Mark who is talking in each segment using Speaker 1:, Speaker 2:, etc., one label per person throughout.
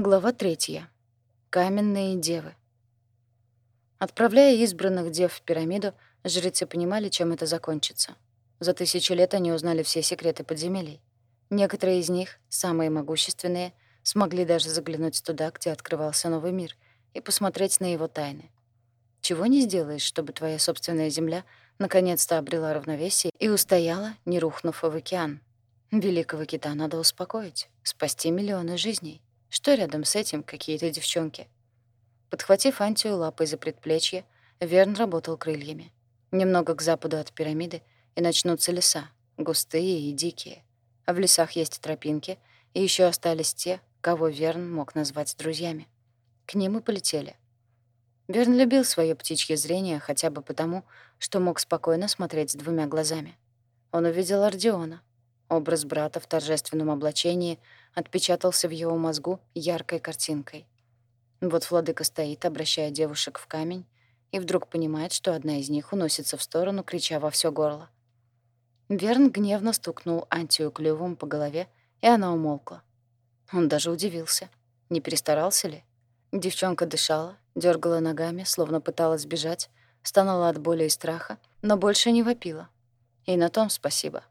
Speaker 1: Глава третья. Каменные девы. Отправляя избранных дев в пирамиду, жрецы понимали, чем это закончится. За тысячу лет они узнали все секреты подземелий. Некоторые из них, самые могущественные, смогли даже заглянуть туда, где открывался новый мир, и посмотреть на его тайны. Чего не сделаешь, чтобы твоя собственная земля наконец-то обрела равновесие и устояла, не рухнув в океан. Великого кита надо успокоить, спасти миллионы жизней. Что рядом с этим какие-то девчонки? Подхватив Антию лапой за предплечье, Верн работал крыльями. Немного к западу от пирамиды, и начнутся леса, густые и дикие. А в лесах есть тропинки, и еще остались те, кого Верн мог назвать друзьями. К ним и полетели. Верн любил свое птичье зрение хотя бы потому, что мог спокойно смотреть с двумя глазами. Он увидел Ордиона. Образ брата в торжественном облачении — отпечатался в его мозгу яркой картинкой. Вот владыка стоит, обращая девушек в камень, и вдруг понимает, что одна из них уносится в сторону, крича во все горло. Верн гневно стукнул Антию клювом по голове, и она умолкла. Он даже удивился. Не перестарался ли? Девчонка дышала, дергала ногами, словно пыталась сбежать, стонала от боли и страха, но больше не вопила. И на том спасибо.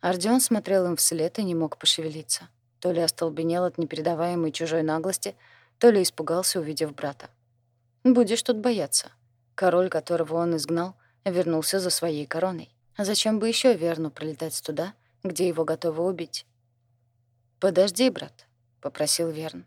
Speaker 1: Ардион смотрел им вслед и не мог пошевелиться. То ли остолбенел от непередаваемой чужой наглости, то ли испугался, увидев брата. Будешь тут бояться. Король, которого он изгнал, вернулся за своей короной. А зачем бы еще Верну пролетать туда, где его готовы убить? «Подожди, брат», — попросил Верн.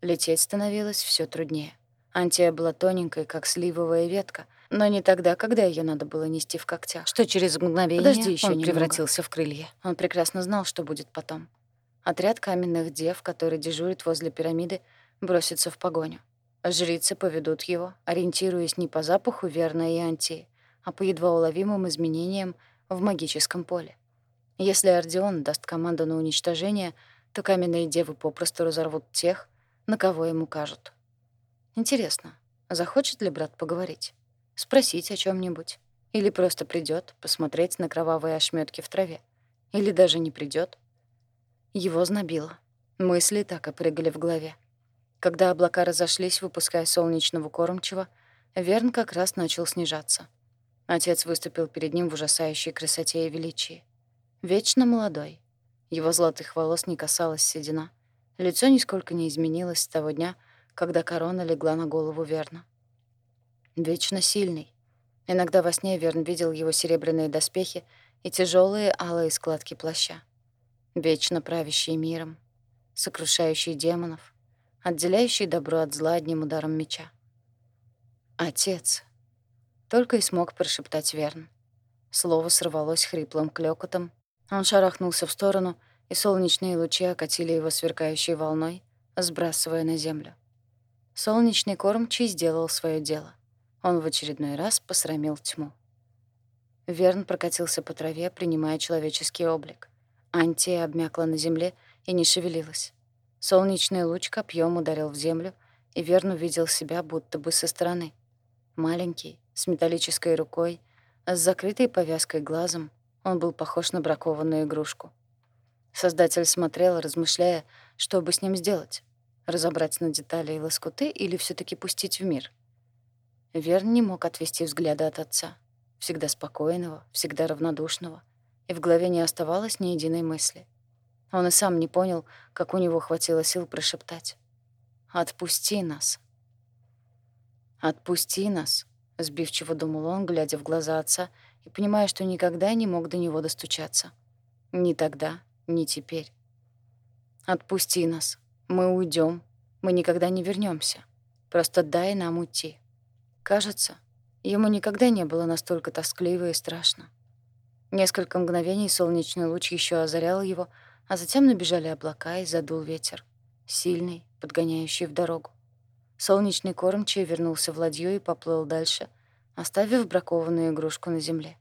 Speaker 1: Лететь становилось все труднее. Антия была тоненькой, как сливовая ветка, но не тогда, когда ее надо было нести в когтях, что через мгновение Подожди еще он немного. превратился в крылья. Он прекрасно знал, что будет потом. Отряд каменных дев, который дежурит возле пирамиды, бросится в погоню. Жрицы поведут его, ориентируясь не по запаху Верна и а по едва уловимым изменениям в магическом поле. Если Ордеон даст команду на уничтожение, то каменные девы попросту разорвут тех, на кого ему кажут. Интересно, захочет ли брат поговорить? Спросить о чем нибудь Или просто придет посмотреть на кровавые ошметки в траве? Или даже не придет, его знобило. Мысли так и прыгали в голове. Когда облака разошлись, выпуская солнечного кормчего, Верн как раз начал снижаться. Отец выступил перед ним в ужасающей красоте и величии. Вечно молодой. Его золотых волос не касалась седина. Лицо нисколько не изменилось с того дня, когда корона легла на голову Верна. Вечно сильный. Иногда во сне Верн видел его серебряные доспехи и тяжелые алые складки плаща вечно правящий миром, сокрушающий демонов, отделяющий добро от зла одним ударом меча. «Отец!» — только и смог прошептать Верн. Слово сорвалось хриплым клёкотом. Он шарахнулся в сторону, и солнечные лучи окатили его сверкающей волной, сбрасывая на землю. Солнечный кормчий сделал свое дело. Он в очередной раз посрамил тьму. Верн прокатился по траве, принимая человеческий облик. Антия обмякла на земле и не шевелилась. Солнечный луч копьем ударил в землю, и Верн увидел себя будто бы со стороны. Маленький, с металлической рукой, а с закрытой повязкой глазом, он был похож на бракованную игрушку. Создатель смотрел, размышляя, что бы с ним сделать. Разобрать на детали и лоскуты или все таки пустить в мир. Верн не мог отвести взгляда от отца. Всегда спокойного, всегда равнодушного и в голове не оставалось ни единой мысли. Он и сам не понял, как у него хватило сил прошептать. «Отпусти нас». «Отпусти нас», — сбивчиво думал он, глядя в глаза отца и понимая, что никогда не мог до него достучаться. Ни тогда, ни теперь. «Отпусти нас. Мы уйдем. Мы никогда не вернемся. Просто дай нам уйти». Кажется, ему никогда не было настолько тоскливо и страшно. Несколько мгновений солнечный луч еще озарял его, а затем набежали облака и задул ветер. Сильный, подгоняющий в дорогу. Солнечный кормчий вернулся в ладью и поплыл дальше, оставив бракованную игрушку на земле.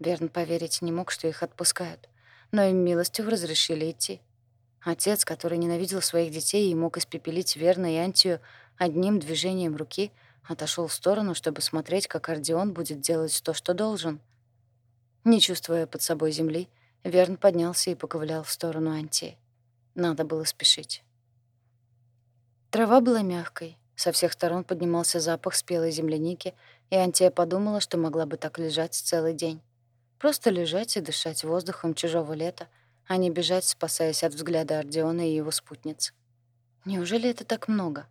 Speaker 1: Верн поверить не мог, что их отпускают, но им милостью разрешили идти. Отец, который ненавидел своих детей и мог испепелить Верна и Антию одним движением руки, отошел в сторону, чтобы смотреть, как Ордеон будет делать то, что должен — не чувствуя под собой земли, Верн поднялся и поковылял в сторону Антии. Надо было спешить. Трава была мягкой, со всех сторон поднимался запах спелой земляники, и Антия подумала, что могла бы так лежать целый день. Просто лежать и дышать воздухом чужого лета, а не бежать, спасаясь от взгляда Ордеона и его спутниц. Неужели это так много?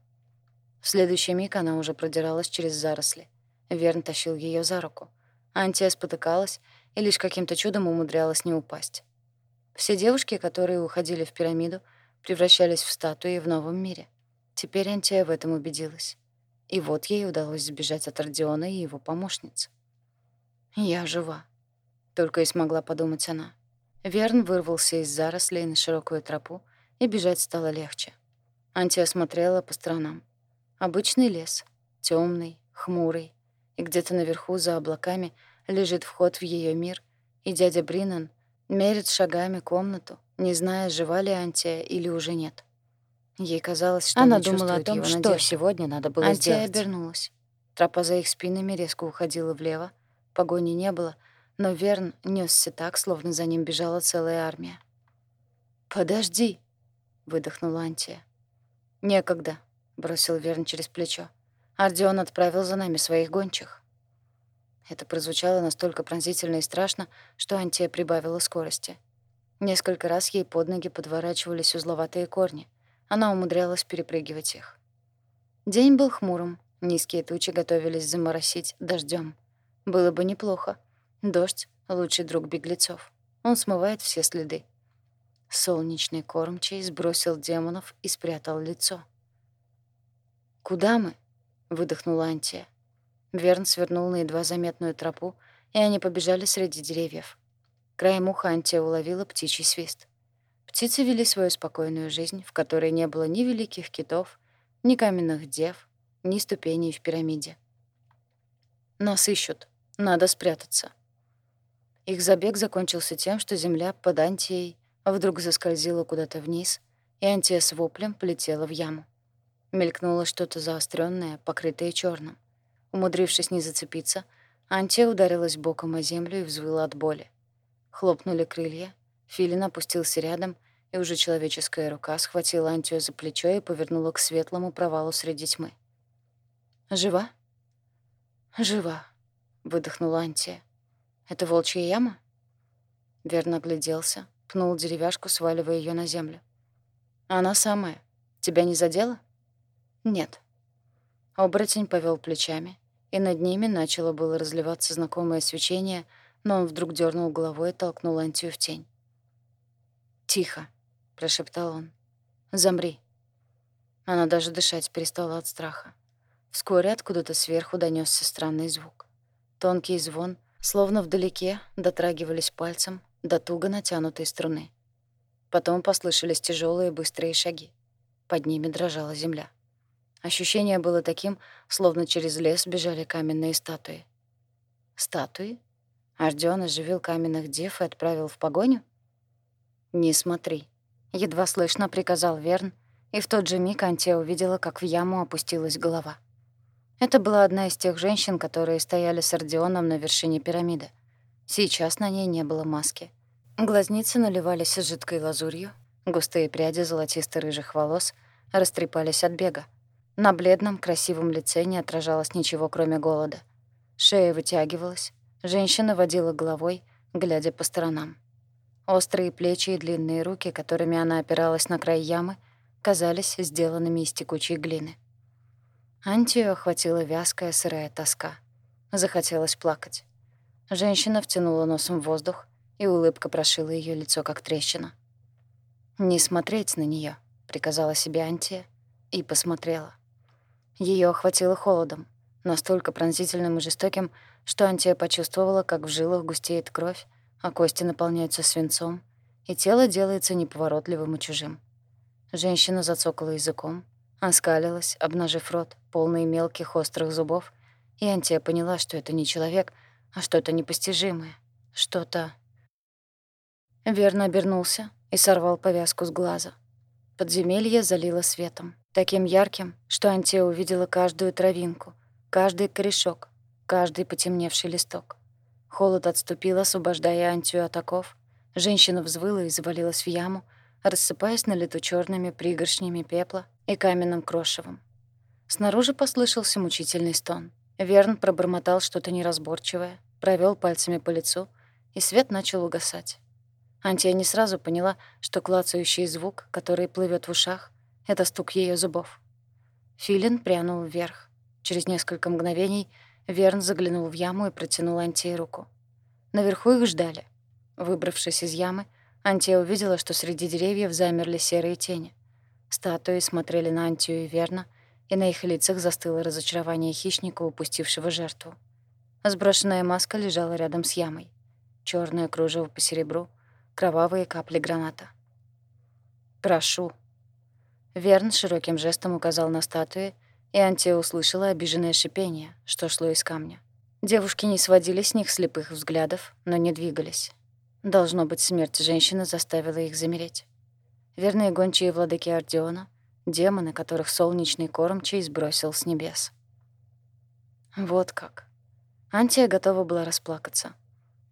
Speaker 1: В следующий миг она уже продиралась через заросли. Верн тащил ее за руку. Антия спотыкалась и лишь каким-то чудом умудрялась не упасть. Все девушки, которые уходили в пирамиду, превращались в статуи в новом мире. Теперь Антия в этом убедилась. И вот ей удалось сбежать от Родиона и его помощниц. «Я жива», — только и смогла подумать она. Верн вырвался из зарослей на широкую тропу, и бежать стало легче. Антия смотрела по сторонам. Обычный лес, темный, хмурый, и где-то наверху за облаками лежит вход в ее мир, и дядя Бринан мерит шагами комнату, не зная, жива ли Антия или уже нет. Ей казалось, что она, думала о том, что надежды. сегодня надо было Антия сделать. обернулась. Тропа за их спинами резко уходила влево, погони не было, но Верн нёсся так, словно за ним бежала целая армия. «Подожди!» — выдохнула Антия. «Некогда», — бросил Верн через плечо. «Ардион отправил за нами своих гончих». Это прозвучало настолько пронзительно и страшно, что Антия прибавила скорости. Несколько раз ей под ноги подворачивались узловатые корни. Она умудрялась перепрыгивать их. День был хмурым, низкие тучи готовились заморосить дождем. Было бы неплохо. Дождь — лучший друг беглецов. Он смывает все следы. Солнечный кормчий сбросил демонов и спрятал лицо. «Куда мы?» — выдохнула Антия. Верн свернул на едва заметную тропу, и они побежали среди деревьев. Краем уха Антия уловила птичий свист. Птицы вели свою спокойную жизнь, в которой не было ни великих китов, ни каменных дев, ни ступеней в пирамиде. «Нас ищут. Надо спрятаться». Их забег закончился тем, что земля под Антией вдруг заскользила куда-то вниз, и Антия с воплем полетела в яму. Мелькнуло что-то заостренное, покрытое черным. Умудрившись не зацепиться, Антия ударилась боком о землю и взвыла от боли. Хлопнули крылья, Филин опустился рядом, и уже человеческая рука схватила Антию за плечо и повернула к светлому провалу среди тьмы. «Жива?» «Жива», — выдохнула Антия. «Это волчья яма?» Верно огляделся, пнул деревяшку, сваливая ее на землю. «Она самая. Тебя не задела?» «Нет». Оборотень повел плечами, и над ними начало было разливаться знакомое свечение, но он вдруг дернул головой и толкнул Антию в тень. «Тихо», — прошептал он. «Замри». Она даже дышать перестала от страха. Вскоре откуда-то сверху донесся странный звук. Тонкий звон, словно вдалеке, дотрагивались пальцем до туго натянутой струны. Потом послышались тяжелые быстрые шаги. Под ними дрожала земля. Ощущение было таким, словно через лес бежали каменные статуи. Статуи? Ардион оживил каменных дев и отправил в погоню? «Не смотри», — едва слышно приказал Верн, и в тот же миг Антия увидела, как в яму опустилась голова. Это была одна из тех женщин, которые стояли с Ордеоном на вершине пирамиды. Сейчас на ней не было маски. Глазницы наливались жидкой лазурью, густые пряди золотисто-рыжих волос растрепались от бега. На бледном, красивом лице не отражалось ничего, кроме голода. Шея вытягивалась, женщина водила головой, глядя по сторонам. Острые плечи и длинные руки, которыми она опиралась на край ямы, казались сделанными из текучей глины. Антию охватила вязкая сырая тоска. Захотелось плакать. Женщина втянула носом в воздух, и улыбка прошила ее лицо, как трещина. «Не смотреть на нее, приказала себе Антия, и посмотрела. Ее охватило холодом, настолько пронзительным и жестоким, что Антия почувствовала, как в жилах густеет кровь, а кости наполняются свинцом, и тело делается неповоротливым и чужим. Женщина зацокала языком, оскалилась, обнажив рот, полный мелких острых зубов, и Антия поняла, что это не человек, а что-то непостижимое, что-то... Верно обернулся и сорвал повязку с глаза. Подземелье залило светом, таким ярким, что Антия увидела каждую травинку, каждый корешок, каждый потемневший листок. Холод отступил, освобождая Антию от оков. Женщина взвыла и завалилась в яму, рассыпаясь на лету черными пригоршнями пепла и каменным крошевом. Снаружи послышался мучительный стон. Верн пробормотал что-то неразборчивое, провел пальцами по лицу, и свет начал угасать. Антия не сразу поняла, что клацающий звук, который плывет в ушах, — это стук ее зубов. Филин прянул вверх. Через несколько мгновений Верн заглянул в яму и протянул Антии руку. Наверху их ждали. Выбравшись из ямы, Антия увидела, что среди деревьев замерли серые тени. Статуи смотрели на Антию и Верна, и на их лицах застыло разочарование хищника, упустившего жертву. Сброшенная маска лежала рядом с ямой. Чёрное кружево по серебру, кровавые капли граната. «Прошу». Верн широким жестом указал на статуи, и Антия услышала обиженное шипение, что шло из камня. Девушки не сводили с них слепых взглядов, но не двигались. Должно быть, смерть женщины заставила их замереть. Верные гончие владыки Ордеона — демоны, которых солнечный кормчий сбросил с небес. Вот как. Антия готова была расплакаться.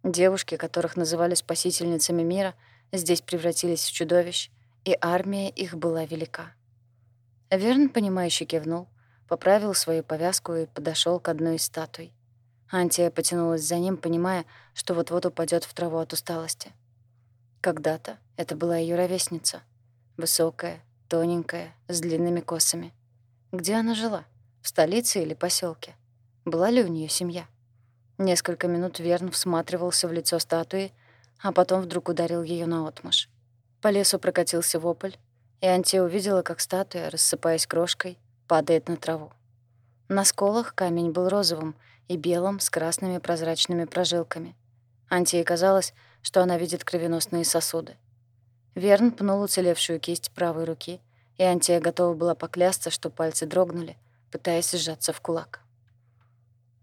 Speaker 1: Девушки, которых называли спасительницами мира, здесь превратились в чудовищ, и армия их была велика. Верн, понимающе кивнул, поправил свою повязку и подошел к одной из статуй. Антия потянулась за ним, понимая, что вот-вот упадет в траву от усталости. Когда-то это была ее ровесница. Высокая, тоненькая, с длинными косами. Где она жила? В столице или поселке? Была ли у нее семья? Несколько минут Верн всматривался в лицо статуи, а потом вдруг ударил ее наотмашь. По лесу прокатился вопль, и Антия увидела, как статуя, рассыпаясь крошкой, падает на траву. На сколах камень был розовым и белым с красными прозрачными прожилками. Антии казалось, что она видит кровеносные сосуды. Верн пнул уцелевшую кисть правой руки, и Антия готова была поклясться, что пальцы дрогнули, пытаясь сжаться в кулак.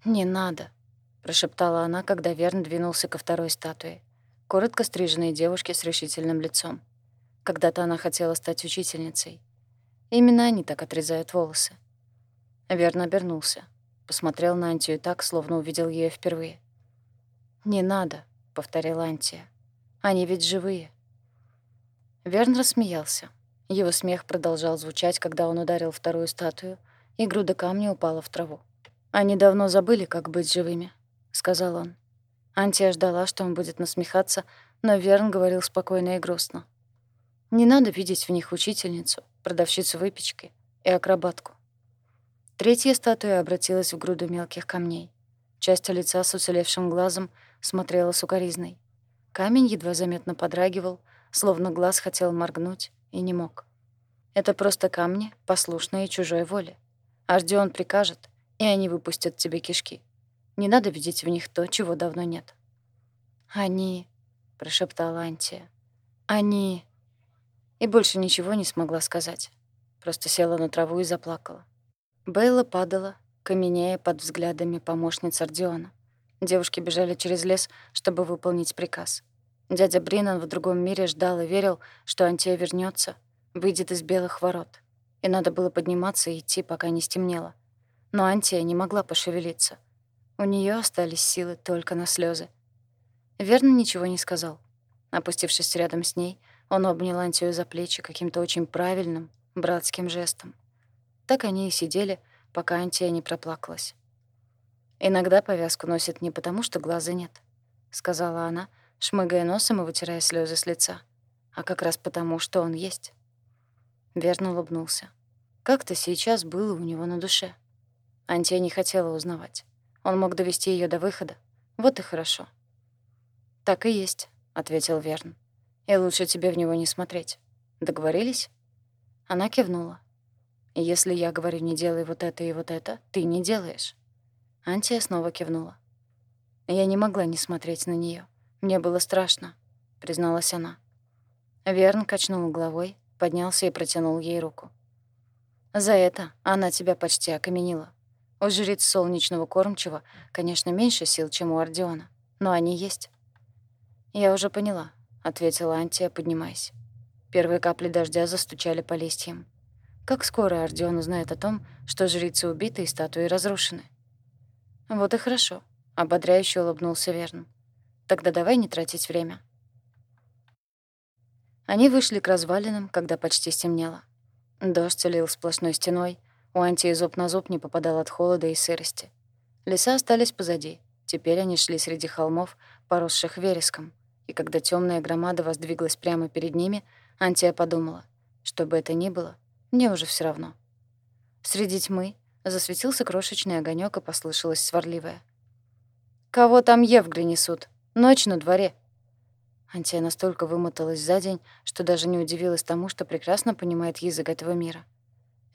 Speaker 1: «Не надо», — прошептала она, когда Верн двинулся ко второй статуе, коротко стриженной девушке с решительным лицом. Когда-то она хотела стать учительницей. Именно они так отрезают волосы. Верн обернулся. Посмотрел на Антию так, словно увидел ее впервые. «Не надо», — повторила Антия. «Они ведь живые». Верн рассмеялся. Его смех продолжал звучать, когда он ударил вторую статую, и груда камня упала в траву. «Они давно забыли, как быть живыми», — сказал он. Антия ждала, что он будет насмехаться, но Верн говорил спокойно и грустно. «Не надо видеть в них учительницу, продавщицу выпечки и акробатку. Третья статуя обратилась в груду мелких камней. Часть лица с уцелевшим глазом смотрела сукоризной. Камень едва заметно подрагивал, словно глаз хотел моргнуть и не мог. Это просто камни, послушные чужой воле. Ардион прикажет, и они выпустят тебе кишки. Не надо видеть в них то, чего давно нет. «Они...» — прошептала Антия. «Они...» И больше ничего не смогла сказать. Просто села на траву и заплакала. Бейла падала, каменея под взглядами помощниц Ордиона. Девушки бежали через лес, чтобы выполнить приказ. Дядя Бринан в другом мире ждал и верил, что Антия вернется, выйдет из белых ворот. И надо было подниматься и идти, пока не стемнело. Но Антия не могла пошевелиться. У нее остались силы только на слезы. Верн ничего не сказал. Опустившись рядом с ней, он обнял Антию за плечи каким-то очень правильным, братским жестом. Так они и сидели, пока Антия не проплакалась. «Иногда повязку носят не потому, что глаза нет», — сказала она, шмыгая носом и вытирая слезы с лица, «а как раз потому, что он есть». Верно улыбнулся. Как-то сейчас было у него на душе. Антия не хотела узнавать. Он мог довести ее до выхода. Вот и хорошо. «Так и есть», — ответил Верн. «И лучше тебе в него не смотреть. Договорились?» Она кивнула. Если я говорю «не делай вот это и вот это», ты не делаешь». Антия снова кивнула. Я не могла не смотреть на нее. Мне было страшно, призналась она. Верн качнул головой, поднялся и протянул ей руку. За это она тебя почти окаменила. У жриц солнечного кормчего, конечно, меньше сил, чем у Ордиона, но они есть. Я уже поняла, ответила Антия, поднимаясь. Первые капли дождя застучали по листьям. Как скоро Ордион узнает о том, что жрицы убиты и статуи разрушены? Вот и хорошо, ободряюще улыбнулся Верн. Тогда давай не тратить время. Они вышли к развалинам, когда почти стемнело. Дождь лил сплошной стеной, у Антии зуб на зуб не попадал от холода и сырости. Леса остались позади. Теперь они шли среди холмов, поросших вереском. И когда темная громада воздвиглась прямо перед ними, Антия подумала, что бы это ни было, мне уже все равно. Среди тьмы засветился крошечный огонек и послышалось сварливое. «Кого там Евгры несут? Ночь на дворе!» Антия настолько вымоталась за день, что даже не удивилась тому, что прекрасно понимает язык этого мира.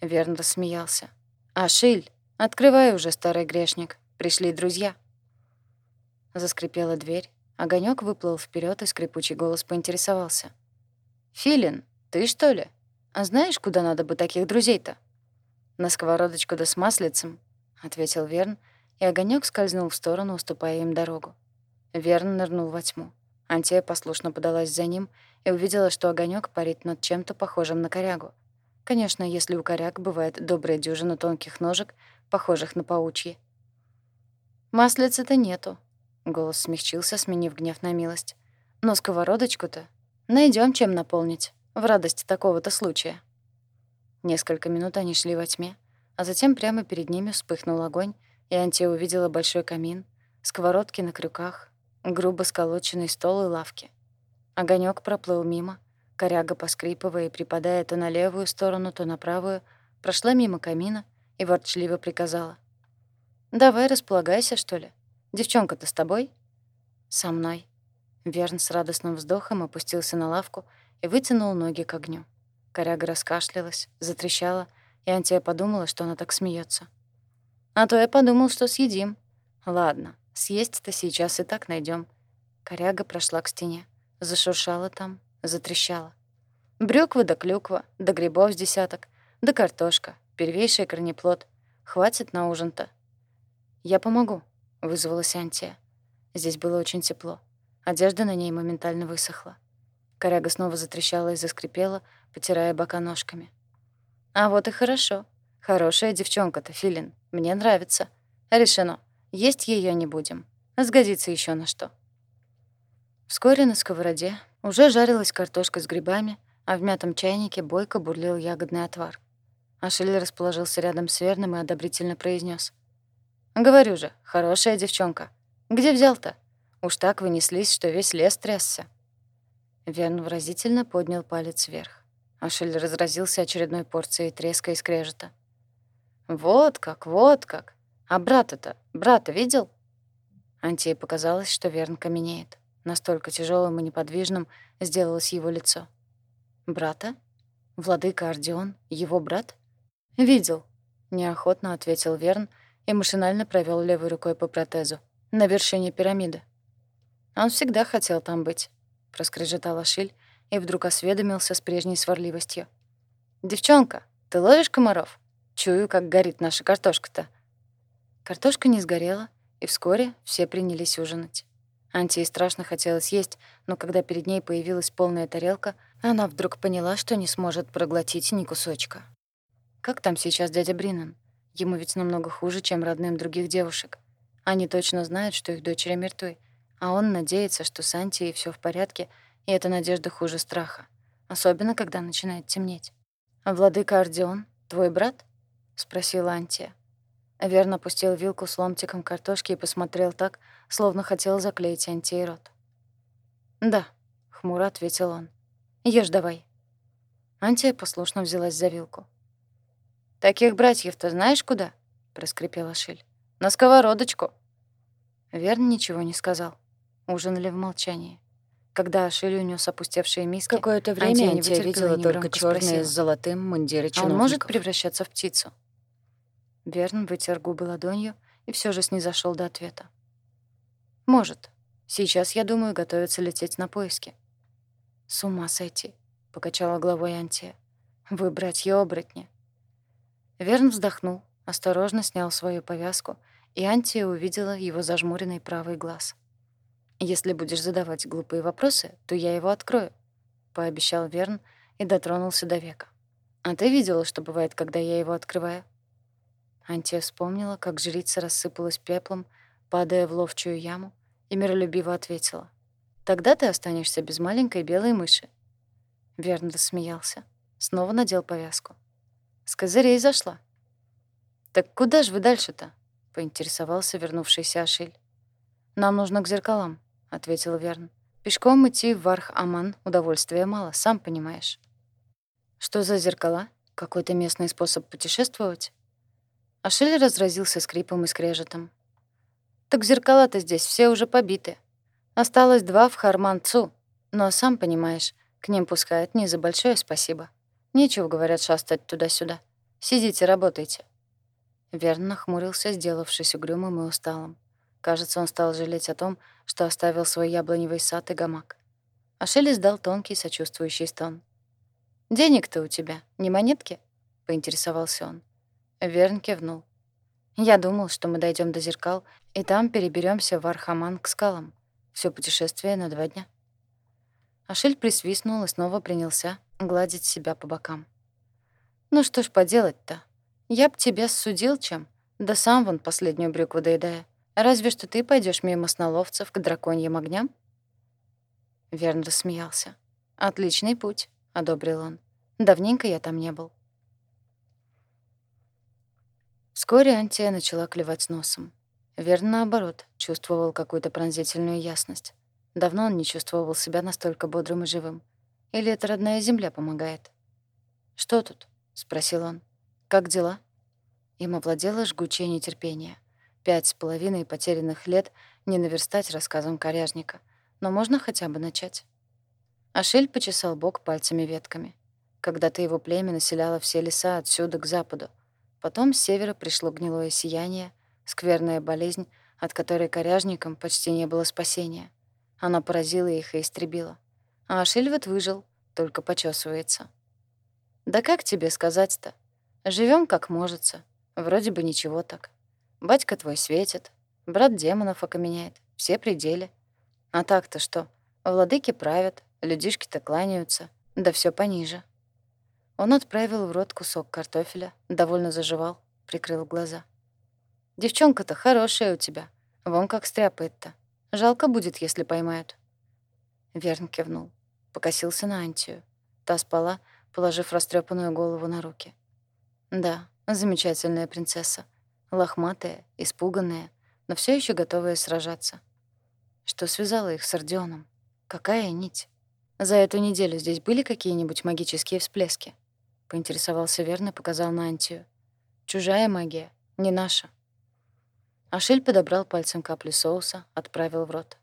Speaker 1: Верн рассмеялся. «Ашиль, открывай уже, старый грешник. Пришли друзья». Заскрипела дверь. Огонек выплыл вперед, и скрипучий голос поинтересовался. «Филин, ты что ли? А знаешь, куда надо бы таких друзей-то?» «На сковородочку да с маслицем», — ответил Верн, и огонек скользнул в сторону, уступая им дорогу. Верн нырнул во тьму. Антия послушно подалась за ним и увидела, что огонек парит над чем-то похожим на корягу. Конечно, если у коряг бывает добрая дюжина тонких ножек, похожих на паучьи. «Маслицы-то нету», — голос смягчился, сменив гнев на милость. «Но сковородочку-то найдем чем наполнить в радость такого-то случая». Несколько минут они шли во тьме, а затем прямо перед ними вспыхнул огонь, и Антия увидела большой камин, сковородки на крюках, грубо сколоченный стол и лавки. Огонек проплыл мимо, Коряга, поскрипывая и припадая то на левую сторону, то на правую, прошла мимо камина и ворчливо приказала. «Давай располагайся, что ли. Девчонка-то с тобой?» «Со мной». Верн с радостным вздохом опустился на лавку и вытянул ноги к огню. Коряга раскашлялась, затрещала, и Антия подумала, что она так смеется. «А то я подумал, что съедим. Ладно, съесть-то сейчас и так найдем. Коряга прошла к стене, зашуршала там, затрещала. Брюква да клюква, да грибов с десяток, да картошка, первейший корнеплод. Хватит на ужин-то. «Я помогу», — вызвалась Антия. Здесь было очень тепло. Одежда на ней моментально высохла. Коряга снова затрещала и заскрипела, потирая бока ножками. «А вот и хорошо. Хорошая девчонка-то, Филин. Мне нравится. Решено. Есть ее не будем. Сгодится еще на что». Вскоре на сковороде уже жарилась картошка с грибами, а в мятом чайнике бойко бурлил ягодный отвар. Ашель расположился рядом с Верным и одобрительно произнес: «Говорю же, хорошая девчонка. Где взял-то? Уж так вынеслись, что весь лес трясся». Верн выразительно поднял палец вверх. Ашель разразился очередной порцией треска и скрежета. «Вот как, вот как! А брата-то, брата видел?» Антии показалось, что Верн каменеет. Настолько тяжелым и неподвижным сделалось его лицо. «Брата? Владыка Ордеон? Его брат?» «Видел», — неохотно ответил Верн и машинально провел левой рукой по протезу. «На вершине пирамиды». «Он всегда хотел там быть», — проскрежетал Ашиль и вдруг осведомился с прежней сварливостью. «Девчонка, ты ловишь комаров? Чую, как горит наша картошка-то». Картошка не сгорела, и вскоре все принялись ужинать. Антии страшно хотелось есть, но когда перед ней появилась полная тарелка, она вдруг поняла, что не сможет проглотить ни кусочка. Как там сейчас дядя Бринан? Ему ведь намного хуже, чем родным других девушек. Они точно знают, что их дочери мертвы, а он надеется, что с Антией всё в порядке, и эта надежда хуже страха, особенно когда начинает темнеть. «А владыка Ордеон, твой брат?» — спросила Антия. Верно опустил вилку с ломтиком картошки и посмотрел так, словно хотел заклеить Антии рот. «Да», — хмуро ответил он. Ешь давай». Антия послушно взялась за вилку. «Таких братьев-то знаешь куда?» — проскрипела Шиль. «На сковородочку». Верн ничего не сказал. Ужинали в молчании. Когда Ашиль унес опустевшие миски,
Speaker 2: какое-то время Антия видела только черные с золотым мундиры чиновников.
Speaker 1: «А он может превращаться в птицу?» Верн вытер губы ладонью и все же снизошел до ответа. «Может. Сейчас, я думаю, готовится лететь на поиски. «С ума сойти», — покачала головой Антия. «Вы братья-оборотни». Верн вздохнул, осторожно снял свою повязку, и Антия увидела его зажмуренный правый глаз. «Если будешь задавать глупые вопросы, то я его открою», — пообещал Верн и дотронулся до века. «А ты видела, что бывает, когда я его открываю?» Антия вспомнила, как жрица рассыпалась пеплом, падая в ловчую яму, и миролюбиво ответила. Тогда ты останешься без маленькой белой мыши. Верн рассмеялся. Снова надел повязку. С козырей зашла. «Так куда же вы дальше-то?» — поинтересовался вернувшийся Ашиль. «Нам нужно к зеркалам», — ответил Верн. «Пешком идти в Варх-Аман удовольствия мало, сам понимаешь». «Что за зеркала? Какой-то местный способ путешествовать?» Ашиль разразился скрипом и скрежетом. «Так зеркала-то здесь все уже побиты. Осталось два в Харманцу, но, сам понимаешь, к ним пускают не за большое спасибо. Нечего, говорят, шастать туда-сюда. Сидите, работайте». Верн нахмурился, сделавшись угрюмым и усталым. Кажется, он стал жалеть о том, что оставил свой яблоневый сад и гамак. А Шелли сдал тонкий, сочувствующий стон. «Денег-то у тебя, не монетки?» — поинтересовался он. Верн кивнул. «Я думал, что мы дойдем до зеркал, и там переберемся в Архаман к скалам. Все путешествие на два дня». Ашель присвистнул и снова принялся гладить себя по бокам. «Ну что ж поделать-то? Я б тебя судил чем, да сам вон последнюю брюкву доедая. Разве что ты пойдешь мимо сnoloвцев к драконьим огням?» Верн рассмеялся. «Отличный путь», — одобрил он. «Давненько я там не был». Вскоре Антия начала клевать носом. Верн, наоборот, чувствовал какую-то пронзительную ясность. Давно он не чувствовал себя настолько бодрым и живым. Или это родная земля помогает? «Что тут?» — спросил он. «Как дела?» Им овладело жгучее нетерпение. Пять с половиной потерянных лет не наверстать рассказом коряжника. Но можно хотя бы начать. Ашель почесал бок пальцами-ветками. Когда-то его племя населяло все леса отсюда к западу. Потом с севера пришло гнилое сияние, скверная болезнь, от которой коряжникам почти не было спасения. Она поразила их и истребила. А Шильвет выжил, только почесывается. Да как тебе сказать-то? Живем как можется. Вроде бы ничего так. Батька твой светит, брат демонов окаменяет, все пределы. А так-то что? Владыки правят, людишки-то кланяются, да все пониже. Он отправил в рот кусок картофеля, довольно заживал, прикрыл глаза. «Девчонка-то хорошая у тебя. Вон как стряпает-то. Жалко будет, если поймают». Верн кивнул. Покосился на Антию. Та спала, положив растрепанную голову на руки. Да, замечательная принцесса. Лохматая, испуганная, но все еще готовая сражаться. Что связало их с Родионом? Какая нить? За эту неделю здесь были какие-нибудь магические всплески? Поинтересовался верно, показал на Антию. Чужая магия, не наша. Ашель подобрал пальцем каплю соуса, отправил в рот.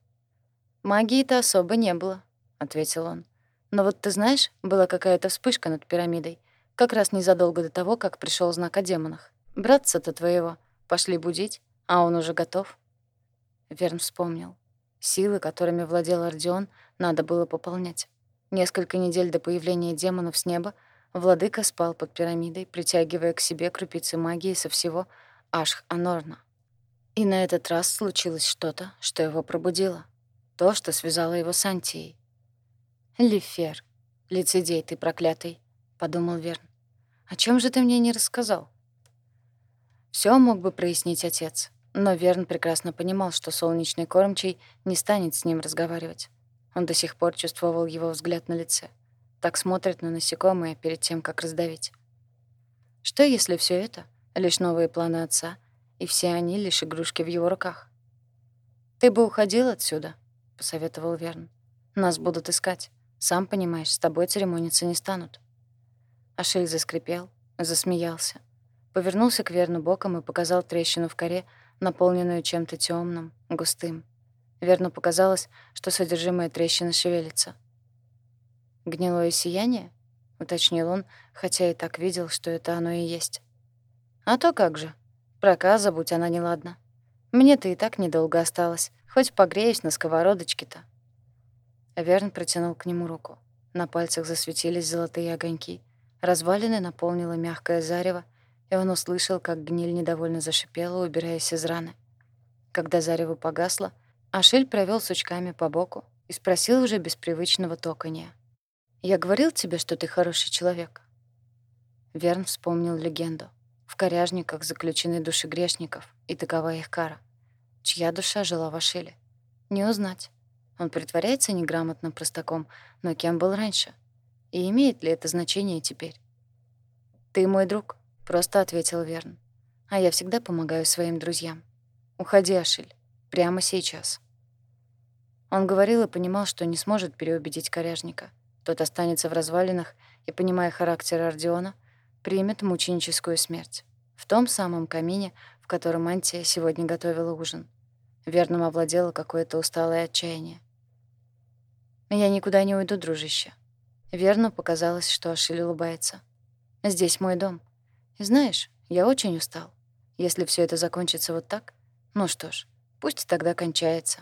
Speaker 1: «Магии-то особо не было», — ответил он. «Но вот ты знаешь, была какая-то вспышка над пирамидой, как раз незадолго до того, как пришел знак о демонах. Братца-то твоего пошли будить, а он уже готов». Верн вспомнил. Силы, которыми владел Ордион, надо было пополнять. Несколько недель до появления демонов с неба владыка спал под пирамидой, притягивая к себе крупицы магии со всего Ашх-Анорна. И на этот раз случилось что-то, что его пробудило. То, что связало его с Антией. «Лифер, лицедей ты проклятый», — подумал Верн. «О чем же ты мне не рассказал?» Все мог бы прояснить отец, но Верн прекрасно понимал, что солнечный кормчий не станет с ним разговаривать. Он до сих пор чувствовал его взгляд на лице. Так смотрит на насекомое перед тем, как раздавить. Что, если все это — лишь новые планы отца — и все они лишь игрушки в его руках. «Ты бы уходил отсюда», — посоветовал Верн. «Нас будут искать. Сам понимаешь, с тобой церемониться не станут». Ашель заскрипел, засмеялся. Повернулся к Верну боком и показал трещину в коре, наполненную чем-то темным, густым. Верну показалось, что содержимое трещины шевелится. «Гнилое сияние?» — уточнил он, хотя и так видел, что это оно и есть. «А то как же», Проказа, будь она неладна. Мне-то и так недолго осталось. Хоть погреюсь на сковородочке-то. Верн протянул к нему руку. На пальцах засветились золотые огоньки. Развалины наполнило мягкое зарево, и он услышал, как гниль недовольно зашипела, убираясь из раны. Когда зарево погасло, Ашиль провел сучками по боку и спросил уже без привычного токанья. «Я говорил тебе, что ты хороший человек?» Верн вспомнил легенду. В коряжниках заключены души грешников, и такова их кара. Чья душа жила в Ашеле? Не узнать. Он притворяется неграмотным простаком, но кем был раньше? И имеет ли это значение теперь? «Ты мой друг», — просто ответил Верн. «А я всегда помогаю своим друзьям. Уходи, Ашиль, прямо сейчас». Он говорил и понимал, что не сможет переубедить коряжника. Тот останется в развалинах и, понимая характер Ордиона, примет мученическую смерть. В том самом камине, в котором Антия сегодня готовила ужин. Верным овладело какое-то усталое отчаяние. «Я никуда не уйду, дружище». Верно показалось, что Ашиль улыбается. «Здесь мой дом. И знаешь, я очень устал. Если все это закончится вот так, ну что ж, пусть тогда кончается».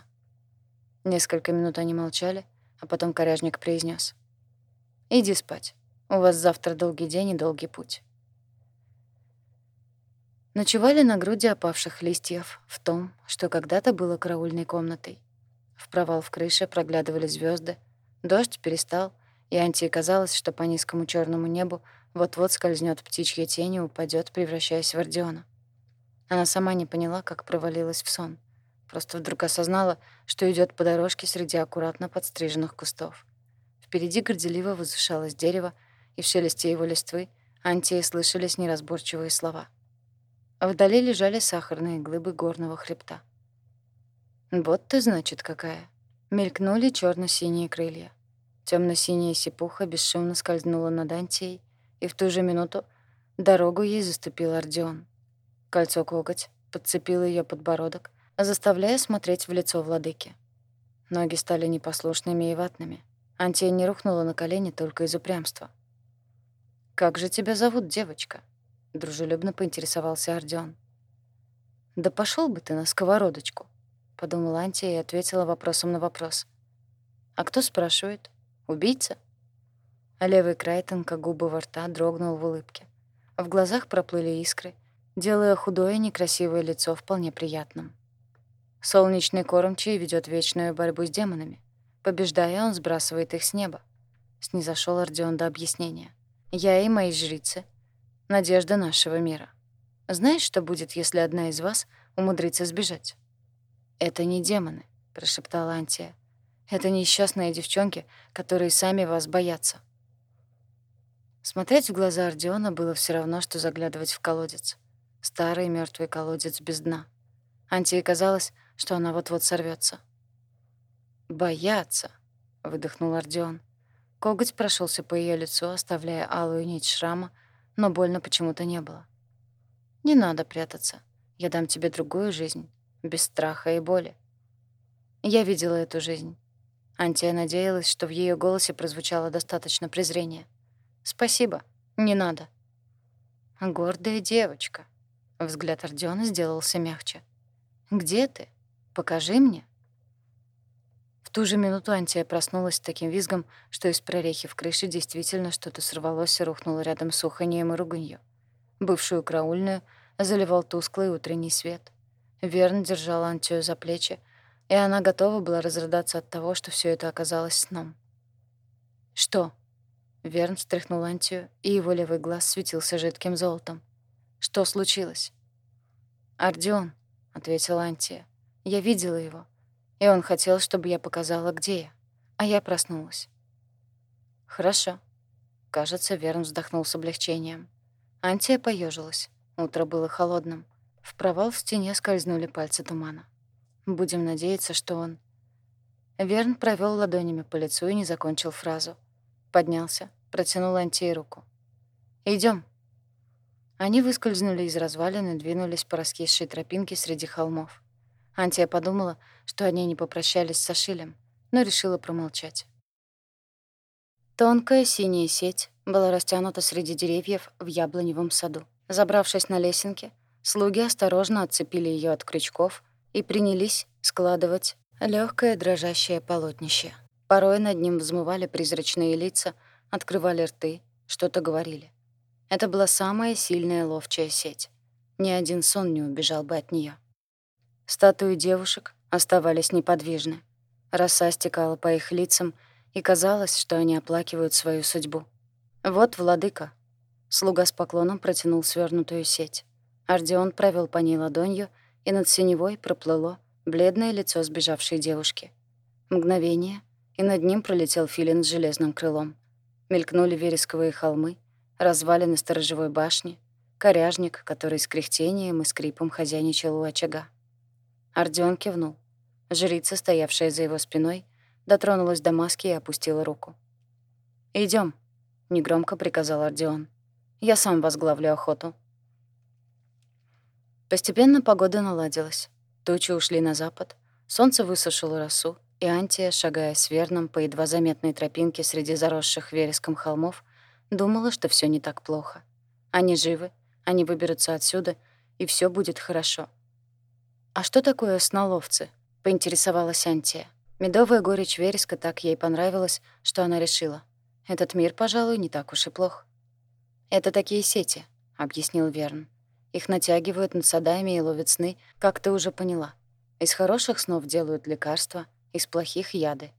Speaker 1: Несколько минут они молчали, а потом коряжник произнес: «Иди спать. У вас завтра долгий день и долгий путь». Ночевали на груди опавших листьев в том, что когда-то было караульной комнатой. В провал в крыше проглядывали звезды, дождь перестал, и Антии казалось, что по низкому черному небу вот-вот скользнет птичья тень и упадет, превращаясь в Ордиона. Она сама не поняла, как провалилась в сон. Просто вдруг осознала, что идет по дорожке среди аккуратно подстриженных кустов. Впереди горделиво возвышалось дерево, и в шелесте его листвы Антии слышались неразборчивые слова. А вдали лежали сахарные глыбы горного хребта. «Вот ты, значит, какая!» Мелькнули черно синие крылья. темно синяя сипуха бесшумно скользнула над Антией, и в ту же минуту дорогу ей заступил Ордион. Кольцо-коготь подцепило ее подбородок, заставляя смотреть в лицо владыки. Ноги стали непослушными и ватными. Антия не рухнула на колени только из упрямства. «Как же тебя зовут, девочка?» — дружелюбно поинтересовался Ордион. «Да пошел бы ты на сковородочку», — подумала Антия и ответила вопросом на вопрос. «А кто спрашивает? Убийца?» А левый край тонкогубого рта дрогнул в улыбке. В глазах проплыли искры, делая худое некрасивое лицо вполне приятным. Солнечный кормчий ведет вечную борьбу с демонами. Побеждая, он сбрасывает их с неба. Снизошёл Ордион до объяснения. Я и мои жрицы — надежда нашего мира. Знаешь, что будет, если одна из вас умудрится сбежать? «Это не демоны», — прошептала Антия. «Это несчастные девчонки, которые сами вас боятся». Смотреть в глаза Ордиона было все равно, что заглядывать в колодец. Старый мертвый колодец без дна. Антии казалось, что она вот-вот сорвется. «Бояться», — выдохнул Ордион. Коготь прошелся по ее лицу, оставляя алую нить шрама, но больно почему-то не было. «Не надо прятаться. Я дам тебе другую жизнь, без страха и боли». Я видела эту жизнь. Антия надеялась, что в ее голосе прозвучало достаточно презрения. «Спасибо, не надо». «Гордая девочка», — взгляд Ордиона сделался мягче. «Где ты? Покажи мне». Ту же минуту Антия проснулась с таким визгом, что из прорехи в крыше действительно что-то сорвалось и рухнуло рядом с уханьем и руганью. Бывшую караульную заливал тусклый утренний свет. Верн держал Антию за плечи, и она готова была разрыдаться от того, что все это оказалось сном. «Что?» Верн встряхнул Антию, и его левый глаз светился жидким золотом. «Что случилось?» «Ардион», — ответила Антия. «Я видела его, и он хотел, чтобы я показала, где я, а я проснулась». «Хорошо». Кажется, Верн вздохнул с облегчением. Антия поежилась. Утро было холодным. В провал в стене скользнули пальцы тумана. Будем надеяться, что он... Верн провел ладонями по лицу и не закончил фразу. Поднялся, протянул Антии руку. Идем. Они выскользнули из развалин и двинулись по раскисшей тропинке среди холмов. Антия подумала, что они не попрощались с Ашилем, но решила промолчать. Тонкая синяя сеть была растянута среди деревьев в яблоневом саду. Забравшись на лесенке, слуги осторожно отцепили ее от крючков и принялись складывать легкое дрожащее полотнище. Порой над ним взмывали призрачные лица, открывали рты, что-то говорили. Это была самая сильная ловчая сеть. Ни один сон не убежал бы от нее. Статуи девушек оставались неподвижны. Роса стекала по их лицам, и казалось, что они оплакивают свою судьбу. «Вот владыка». Слуга с поклоном протянул свернутую сеть. Ардион провел по ней ладонью, и над синевой проплыло бледное лицо сбежавшей девушки. Мгновение, и над ним пролетел филин с железным крылом. Мелькнули вересковые холмы, развалины сторожевой башни, коряжник, который с кряхтением и скрипом хозяйничал у очага. Ардион кивнул. Жрица, стоявшая за его спиной, дотронулась до маски и опустила руку. Идем, негромко приказал Ардион. «Я сам возглавлю охоту». Постепенно погода наладилась. Тучи ушли на запад, солнце высушило росу, и Антия, шагая с Верном по едва заметной тропинке среди заросших вереском холмов, думала, что все не так плохо. Они живы, они выберутся отсюда, и все будет хорошо. «А что такое сналовцы?» — поинтересовалась Антия. Медовая горечь вереска так ей понравилась, что она решила. Этот мир, пожалуй, не так уж и плох. «Это такие сети», — объяснил Верн. «Их натягивают над садами и ловят сны, как ты уже поняла. Из хороших снов делают лекарства, из плохих — яды».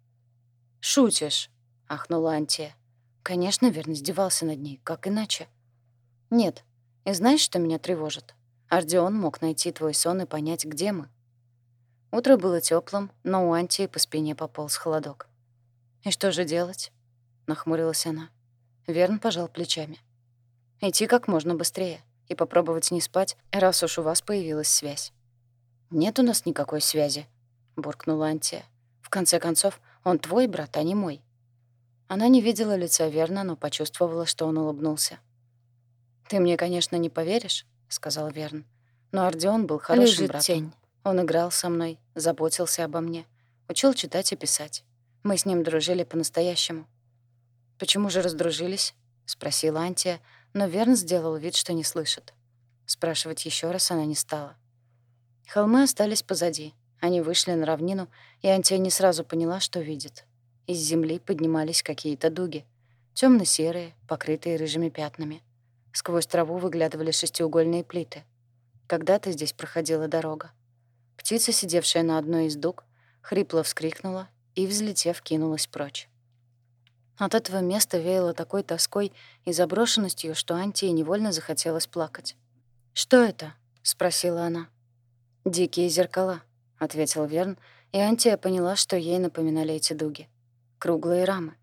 Speaker 1: «Шутишь», — ахнула Антия. Конечно, Верн издевался над ней, как иначе. «Нет. И знаешь, что меня тревожит? Ардион мог найти твой сон и понять, где мы». Утро было теплым, но у Антии по спине пополз холодок. «И что же делать?» — нахмурилась она. Верн пожал плечами. «Идти как можно быстрее и попробовать не спать, раз уж у вас появилась связь». «Нет у нас никакой связи», — буркнула Антия. «В конце концов, он твой брат, а не мой». Она не видела лица Верна, но почувствовала, что он улыбнулся. «Ты мне, конечно, не поверишь», — сказал Верн. «Но Ардион был хорошим Лежит братом. тень. Он играл со мной, заботился обо мне, учил читать и писать. Мы с ним дружили по-настоящему. «Почему же раздружились?» — спросила Антия, но Верн сделал вид, что не слышит. Спрашивать еще раз она не стала. Холмы остались позади. Они вышли на равнину, и Антия не сразу поняла, что видит. Из земли поднимались какие-то дуги. темно серые покрытые рыжими пятнами. Сквозь траву выглядывали шестиугольные плиты. Когда-то здесь проходила дорога. Птица, сидевшая на одной из дуг, хрипло вскрикнула и, взлетев, кинулась прочь. От этого места веяло такой тоской и заброшенностью, что Антии невольно захотелось плакать. «Что это?» — спросила она. «Дикие зеркала», — ответил Верн, и Антия поняла, что ей напоминали эти дуги. Круглые рамы.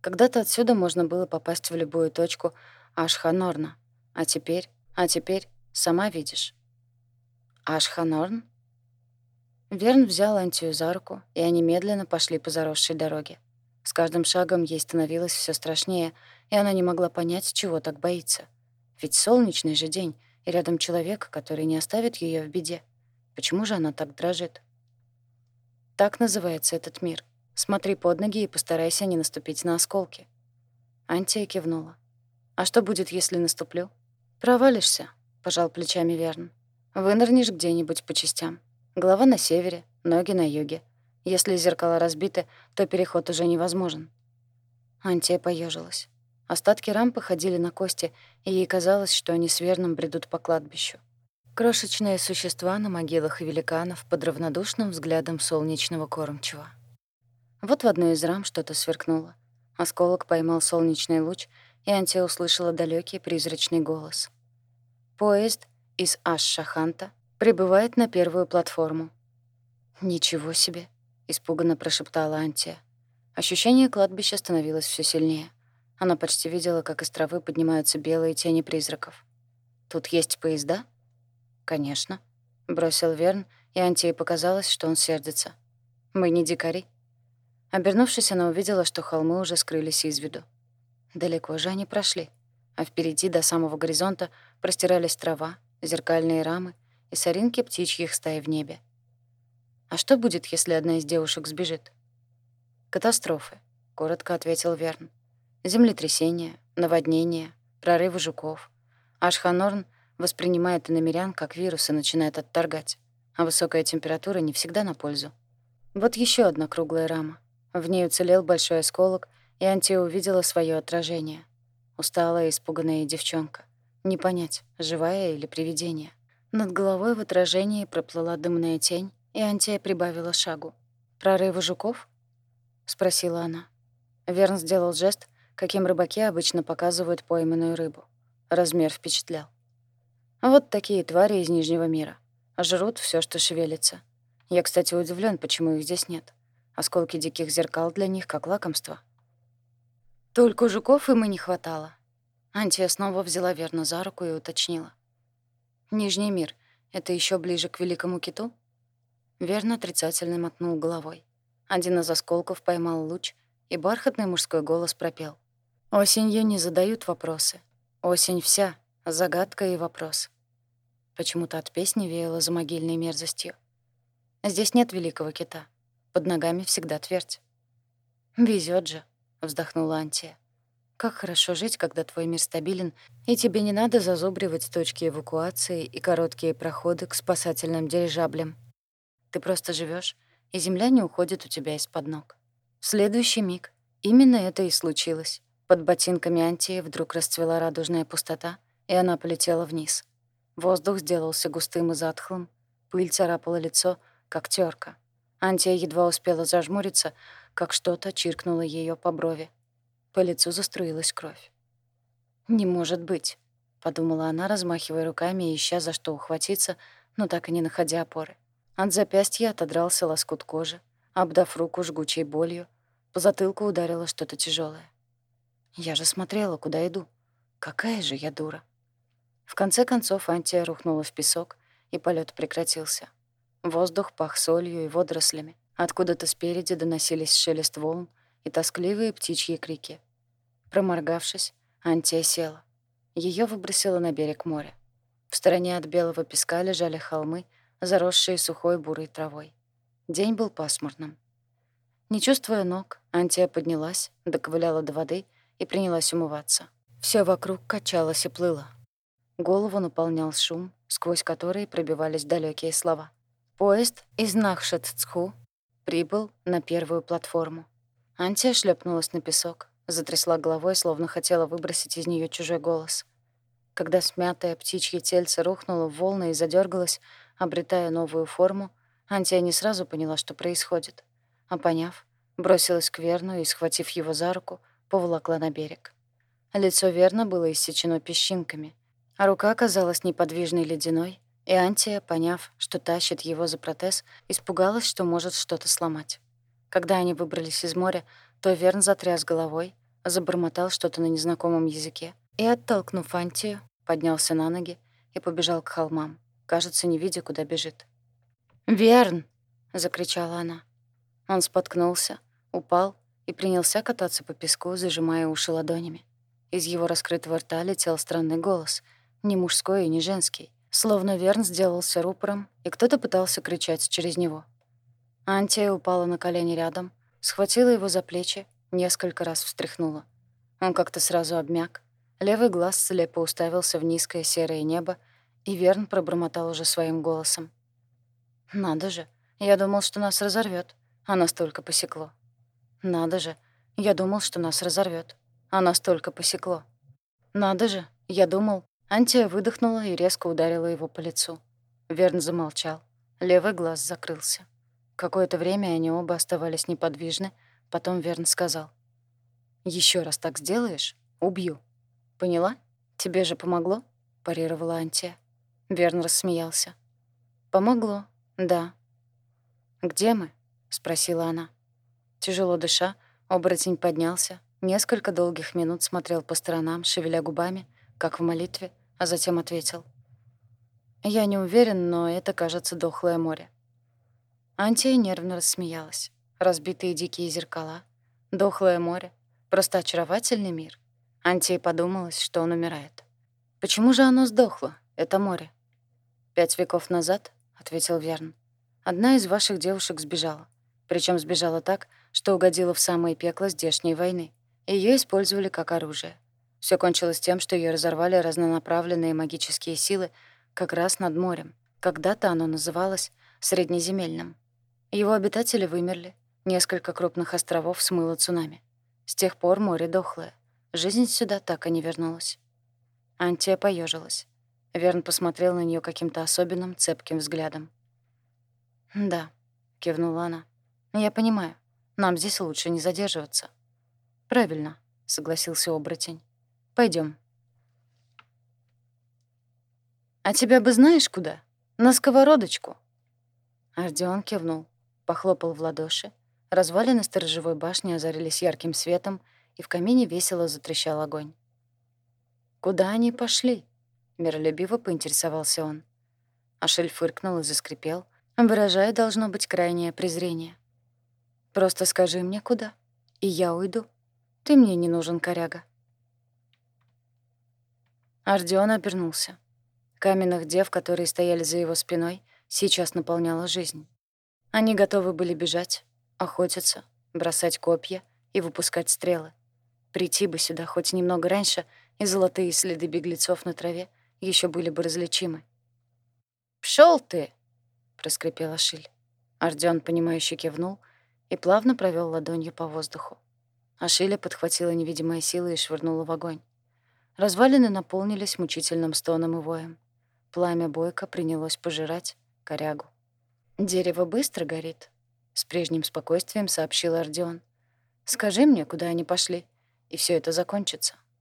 Speaker 1: Когда-то отсюда можно было попасть в любую точку Ашханорна. А теперь, а теперь, сама видишь. Ашханорн? Верн взял Антию за руку, и они медленно пошли по заросшей дороге. С каждым шагом ей становилось все страшнее, и она не могла понять, чего так боится. Ведь солнечный же день, и рядом человек, который не оставит ее в беде. Почему же она так дрожит? Так называется этот мир. Смотри под ноги и постарайся не наступить на осколки. Антия кивнула. А что будет, если наступлю? Провалишься, пожал плечами Верн. Вынырнешь где-нибудь по частям. Голова на севере, ноги на юге. Если зеркала разбиты, то переход уже невозможен. Антия поежилась. Остатки рампы ходили на кости, и ей казалось, что они с Верном бредут по кладбищу. Крошечные существа на могилах великанов под равнодушным взглядом солнечного кормчего. Вот в одной из рам что-то сверкнуло. Осколок поймал солнечный луч, и Антия услышала далекий призрачный голос. Поезд из Аш-Шаханта прибывает на первую платформу. «Ничего себе!» — испуганно прошептала Антия. Ощущение кладбища становилось все сильнее. Она почти видела, как из травы поднимаются белые тени призраков. «Тут есть поезда?» «Конечно», — бросил Верн, и Антии показалось, что он сердится. «Мы не дикари». Обернувшись, она увидела, что холмы уже скрылись из виду. Далеко же они прошли, а впереди до самого горизонта простирались трава, зеркальные рамы и соринки птичьих стай в небе. А что будет, если одна из девушек сбежит? Катастрофы, коротко ответил Верн. Землетрясения, наводнения, прорывы жуков. Ашханорн воспринимает иномерян как вирус и начинает отторгать. А высокая температура не всегда на пользу. Вот еще одна круглая рама. В ней уцелел большой осколок, и Антия увидела свое отражение. Усталая испуганная девчонка. Не понять, живая или привидение. Над головой в отражении проплыла дымная тень, и Антия прибавила шагу. «Прорывы жуков?» — спросила она. Верн сделал жест, каким рыбаки обычно показывают пойманную рыбу. Размер впечатлял. Вот такие твари из Нижнего мира. Жрут все, что шевелится. Я, кстати, удивлен, почему их здесь нет. Осколки диких зеркал для них как лакомство. Только жуков им и не хватало. Антия снова взяла верно за руку и уточнила. «Нижний мир — это еще ближе к Великому Киту?» Верно отрицательно мотнул головой. Один из осколков поймал луч, и бархатный мужской голос пропел. «Осенью не задают вопросы. Осень вся — загадка и вопрос». Почему-то от песни веяло за могильной мерзостью. Здесь нет великого кита. Под ногами всегда твердь. Везет же», — вздохнула Антия. «Как хорошо жить, когда твой мир стабилен, и тебе не надо зазубривать точки эвакуации и короткие проходы к спасательным дирижаблям. Ты просто живешь, и земля не уходит у тебя из-под ног. В следующий миг именно это и случилось. Под ботинками Антии вдруг расцвела радужная пустота, и она полетела вниз. Воздух сделался густым и затхлым, пыль царапала лицо, как терка. Антия едва успела зажмуриться, как что-то чиркнуло ее по брови. По лицу заструилась кровь. «Не может быть», — подумала она, размахивая руками и ища за что ухватиться, но так и не находя опоры. От запястья отодрался лоскут кожи, обдав руку жгучей болью, по затылку ударило что-то тяжелое. Я же смотрела, куда иду. Какая же я дура. В конце концов Антия рухнула в песок, и полет прекратился. Воздух пах солью и водорослями. Откуда-то спереди доносились шелест волн и тоскливые птичьи крики. Проморгавшись, Антия села. Ее выбросило на берег моря. В стороне от белого песка лежали холмы, заросшие сухой бурой травой. День был пасмурным. Не чувствуя ног, Антия поднялась, доковыляла до воды и принялась умываться. Все вокруг качалось и плыло. Голову наполнял шум, сквозь который пробивались далекие слова. Поезд из Нахшет-Цху прибыл на первую платформу. Антия шлепнулась на песок, затрясла головой, словно хотела выбросить из нее чужой голос. Когда смятое птичье тельце рухнуло в волны и задергалось, Обретая новую форму, Антия не сразу поняла, что происходит, а поняв, бросилась к Верну и, схватив его за руку, поволокла на берег. Лицо Верна было иссечено песчинками, а рука оказалась неподвижной ледяной, и Антия, поняв, что тащит его за протез, испугалась, что может что-то сломать. Когда они выбрались из моря, то Верн затряс головой, забормотал что-то на незнакомом языке и, оттолкнув Антию, поднялся на ноги и побежал к холмам кажется, не видя, куда бежит. «Верн!» — закричала она. Он споткнулся, упал и принялся кататься по песку, зажимая уши ладонями. Из его раскрытого рта летел странный голос, не мужской и не женский, словно Верн сделался рупором, и кто-то пытался кричать через него. Антия упала на колени рядом, схватила его за плечи, несколько раз встряхнула. Он как-то сразу обмяк, левый глаз слепо уставился в низкое серое небо, и Верн пробормотал уже своим голосом. «Надо же, я думал, что нас разорвет, а настолько посекло. Надо же, я думал, что нас разорвет, а настолько посекло. Надо же, я думал...» Антия выдохнула и резко ударила его по лицу. Верн замолчал. Левый глаз закрылся. Какое-то время они оба оставались неподвижны, потом Верн сказал. Еще раз так сделаешь — убью. Поняла? Тебе же помогло?» — парировала Антия. Верн рассмеялся. «Помогло, да». «Где мы?» — спросила она. Тяжело дыша, оборотень поднялся, несколько долгих минут смотрел по сторонам, шевеля губами, как в молитве, а затем ответил. «Я не уверен, но это, кажется, дохлое море». Антия нервно рассмеялась. Разбитые дикие зеркала, дохлое море, просто очаровательный мир. Антии подумалось, что он умирает. Почему же оно сдохло, это море? «Пять веков назад», — ответил Верн, — «одна из ваших девушек сбежала. Причем сбежала так, что угодила в самое пекло здешней войны. Ее использовали как оружие. Все кончилось тем, что ее разорвали разнонаправленные магические силы как раз над морем. Когда-то оно называлось Среднеземельным. Его обитатели вымерли, несколько крупных островов смыло цунами. С тех пор море дохлое. Жизнь сюда так и не вернулась. Антия поежилась. Верн посмотрел на нее каким-то особенным, цепким взглядом. «Да», — кивнула она. «Я понимаю. Нам здесь лучше не задерживаться». «Правильно», — согласился оборотень. Пойдем. «А тебя бы знаешь куда? На сковородочку». Ардион кивнул, похлопал в ладоши. Развалины сторожевой башни озарились ярким светом, и в камине весело затрещал огонь. «Куда они пошли?» — миролюбиво поинтересовался он. Ашель фыркнул и заскрипел, выражая, должно быть, крайнее презрение. «Просто скажи мне, куда, и я уйду. Ты мне не нужен, коряга». Ардион обернулся. Каменных дев, которые стояли за его спиной, сейчас наполняла жизнь. Они готовы были бежать, охотиться, бросать копья и выпускать стрелы. Прийти бы сюда хоть немного раньше, и золотые следы беглецов на траве еще были бы различимы. «Пшёл ты!» — проскрипел Ашиль. Ардион, понимающе кивнул и плавно провел ладонью по воздуху. Ашиля подхватила невидимая сила и швырнула в огонь. Развалины наполнились мучительным стоном и воем. Пламя бойко принялось пожирать корягу. «Дерево быстро горит», — с прежним спокойствием сообщил Ардион. «Скажи мне, куда они пошли, и все это закончится».